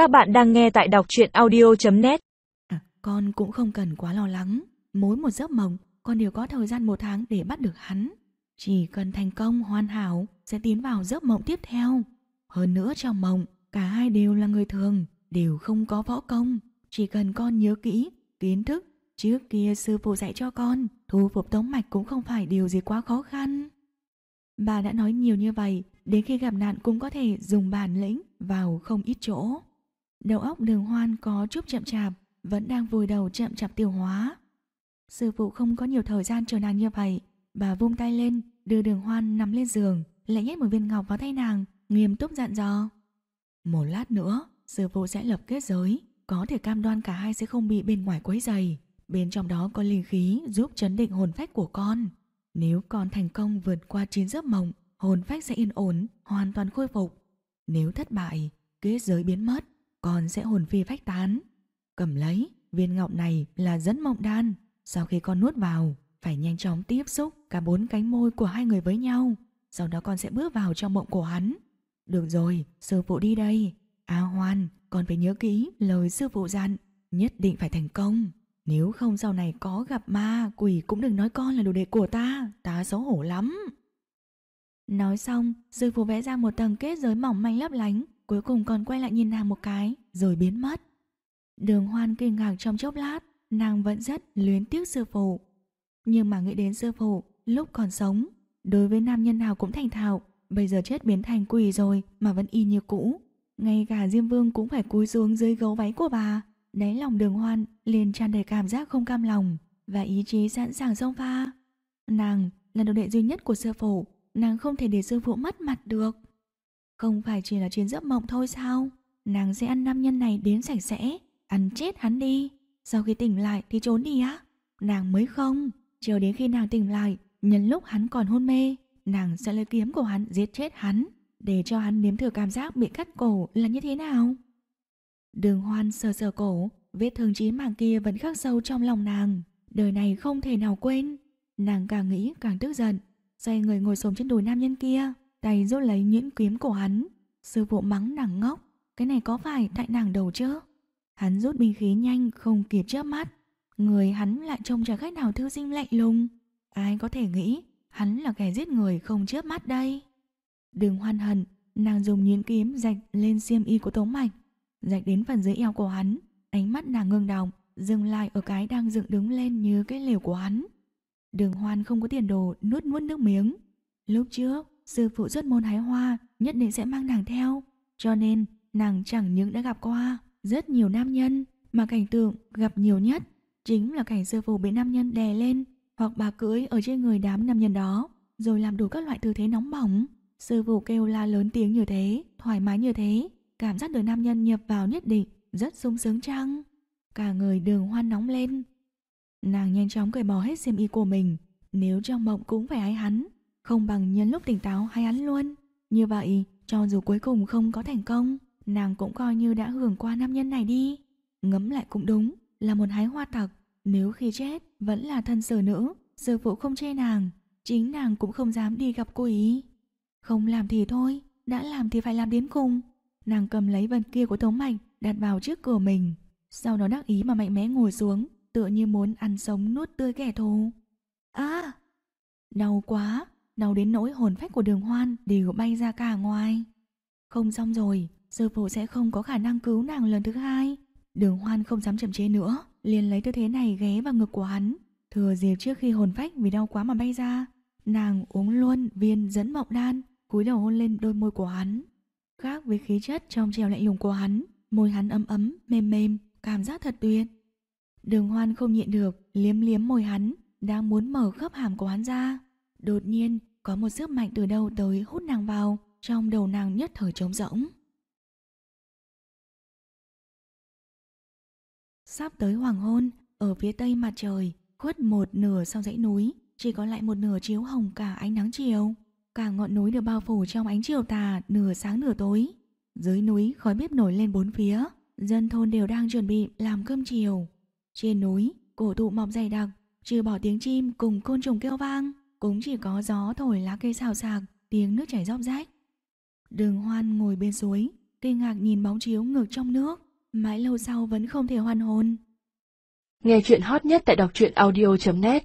Các bạn đang nghe tại đọc truyện audio.net À, con cũng không cần quá lo lắng. Mỗi một giấc mộng, con đều có thời gian một tháng để bắt được hắn. Chỉ cần thành công hoàn hảo, sẽ tiến vào giấc mộng tiếp theo. Hơn nữa trong mộng, cả hai đều là người thường, đều không có võ công. Chỉ cần con nhớ kỹ, kiến thức, trước kia sư phụ dạy cho con, thu phục tống mạch cũng không phải điều gì quá khó khăn. Bà đã nói nhiều như vậy, đến khi gặp nạn cũng có thể dùng bản lĩnh vào không ít chỗ. Đầu óc đường hoan có chút chậm chạp, vẫn đang vùi đầu chậm chạp tiêu hóa. Sư phụ không có nhiều thời gian chờ nàng như vậy. Bà vung tay lên, đưa đường hoan nằm lên giường, lại nhét một viên ngọc vào tay nàng, nghiêm túc dặn dò. Một lát nữa, sư phụ sẽ lập kết giới, có thể cam đoan cả hai sẽ không bị bên ngoài quấy dày. Bên trong đó có linh khí giúp chấn định hồn phách của con. Nếu con thành công vượt qua chín giấc mộng, hồn phách sẽ yên ổn, hoàn toàn khôi phục. Nếu thất bại, kết giới biến mất, con sẽ hồn phi phách tán. Cầm lấy, viên ngọc này là dẫn mộng đan. Sau khi con nuốt vào, phải nhanh chóng tiếp xúc cả bốn cánh môi của hai người với nhau. Sau đó con sẽ bước vào trong mộng của hắn. Được rồi, sư phụ đi đây. A Hoan, con phải nhớ kỹ lời sư phụ dặn, nhất định phải thành công. Nếu không sau này có gặp ma, quỷ cũng đừng nói con là đồ đệ của ta, ta xấu hổ lắm. Nói xong, sư phụ vẽ ra một tầng kết giới mỏng manh lấp lánh, cuối cùng còn quay lại nhìn nàng một cái, rồi biến mất. Đường hoan kinh ngạc trong chốc lát, nàng vẫn rất luyến tiếc sư phụ. Nhưng mà nghĩ đến sư phụ, lúc còn sống, đối với nam nhân nào cũng thành thạo, bây giờ chết biến thành quỷ rồi mà vẫn y như cũ. Ngay cả Diêm Vương cũng phải cúi xuống dưới gấu váy của bà. Đáy lòng đường hoan liền tràn đầy cảm giác không cam lòng và ý chí sẵn sàng xông pha. Nàng là đồ đệ duy nhất của sư phụ, nàng không thể để sư phụ mất mặt được. Không phải chỉ là chuyến giấc mộng thôi sao? Nàng sẽ ăn nam nhân này đến sạch sẽ, ăn chết hắn đi. Sau khi tỉnh lại thì trốn đi á? Nàng mới không. Chờ đến khi nàng tỉnh lại, nhân lúc hắn còn hôn mê, nàng sẽ lấy kiếm của hắn giết chết hắn, để cho hắn nếm thử cảm giác bị cắt cổ là như thế nào. Đường hoan sờ sờ cổ, vết thương chí mạng kia vẫn khắc sâu trong lòng nàng. Đời này không thể nào quên. Nàng càng nghĩ càng tức giận, xoay người ngồi xổm trên đùi nam nhân kia, tay rút lấy nhuyễn kiếm của hắn. Sư phụ mắng nàng ngốc, cái này có phải tại nàng đầu chứ? Hắn rút binh khí nhanh không kịp chớp mắt. Người hắn lại trông chẳng khách nào thư sinh lạnh lùng. Ai có thể nghĩ hắn là kẻ giết người không chớp mắt đây. Đừng hoan hận, nàng dùng nhuyễn kiếm rạch lên xiêm y của Tống Mạch, rạch đến phần dưới eo của hắn. Ánh mắt nàng ngưng đọng, dừng lại ở cái đang dựng đứng lên như cái lều của hắn. Đường hoan không có tiền đồ nuốt nuốt nước miếng. Lúc trước, sư phụ xuất môn hái hoa nhất định sẽ mang nàng theo. Cho nên, nàng chẳng những đã gặp qua rất nhiều nam nhân, mà cảnh tượng gặp nhiều nhất chính là cảnh sư phụ bị nam nhân đè lên hoặc bà cưỡi ở trên người đám nam nhân đó, rồi làm đủ các loại tư thế nóng bỏng. Sư phụ kêu la lớn tiếng như thế, thoải mái như thế, cảm giác được nam nhân nhập vào nhất định, rất sung sướng chăng? Cả người đường hoan nóng lên. Nàng nhanh chóng cởi bỏ hết xiêm y của mình, nếu trong mộng cũng phải ái hắn, không bằng nhân lúc tỉnh táo hay hắn luôn. Như vậy, cho dù cuối cùng không có thành công, nàng cũng coi như đã hưởng qua nam nhân này đi. Ngấm lại cũng đúng, là một hái hoa tặc, nếu khi chết vẫn là thân sở nữ, sư phụ không chê nàng, chính nàng cũng không dám đi gặp cô ý. Không làm thì thôi, đã làm thì phải làm đến cùng. Nàng cầm lấy vật kia của Tống Mạch đặt vào trước cửa mình, sau đó đắc ý mà mạnh mẽ ngồi xuống, tựa như muốn ăn sống nuốt tươi kẻ thù. À! Đau quá, đau đến nỗi hồn phách của đường hoan đều bay ra cả ngoài. Không xong rồi, sư phụ sẽ không có khả năng cứu nàng lần thứ hai. Đường hoan không dám chậm chế nữa, liền lấy tư thế này ghé vào ngực của hắn. Thừa dịp trước khi hồn phách vì đau quá mà bay ra, nàng uống luôn viên dẫn mộng đan, cúi đầu hôn lên đôi môi của hắn. Khác với khí chất trong trèo lạnh lùng của hắn, môi hắn ấm ấm, mềm mềm, cảm giác thật tuyệt. Đường hoan không nhịn được, liếm liếm môi hắn, đang muốn mở khớp hàm của hắn ra. Đột nhiên, có một sức mạnh từ đâu tới hút nàng vào, trong đầu nàng nhất thời trống rỗng. Sắp tới hoàng hôn, ở phía tây mặt trời, khuất một nửa sau dãy núi, chỉ có lại một nửa chiếu hồng cả ánh nắng chiều. Cả ngọn núi được bao phủ trong ánh chiều tà nửa sáng nửa tối. Dưới núi khói bếp nổi lên bốn phía, dân thôn đều đang chuẩn bị làm cơm chiều. Trên núi, cổ thụ mọc dày đặc, trừ bỏ tiếng chim cùng côn trùng kêu vang, cũng chỉ có gió thổi lá cây xào xạc, tiếng nước chảy róc rách. Đường hoan ngồi bên suối, kinh ngạc nhìn bóng chiếu ngược trong nước, mãi lâu sau vẫn không thể hoàn hồn. Nghe chuyện hot nhất tại đọc truyện audio.net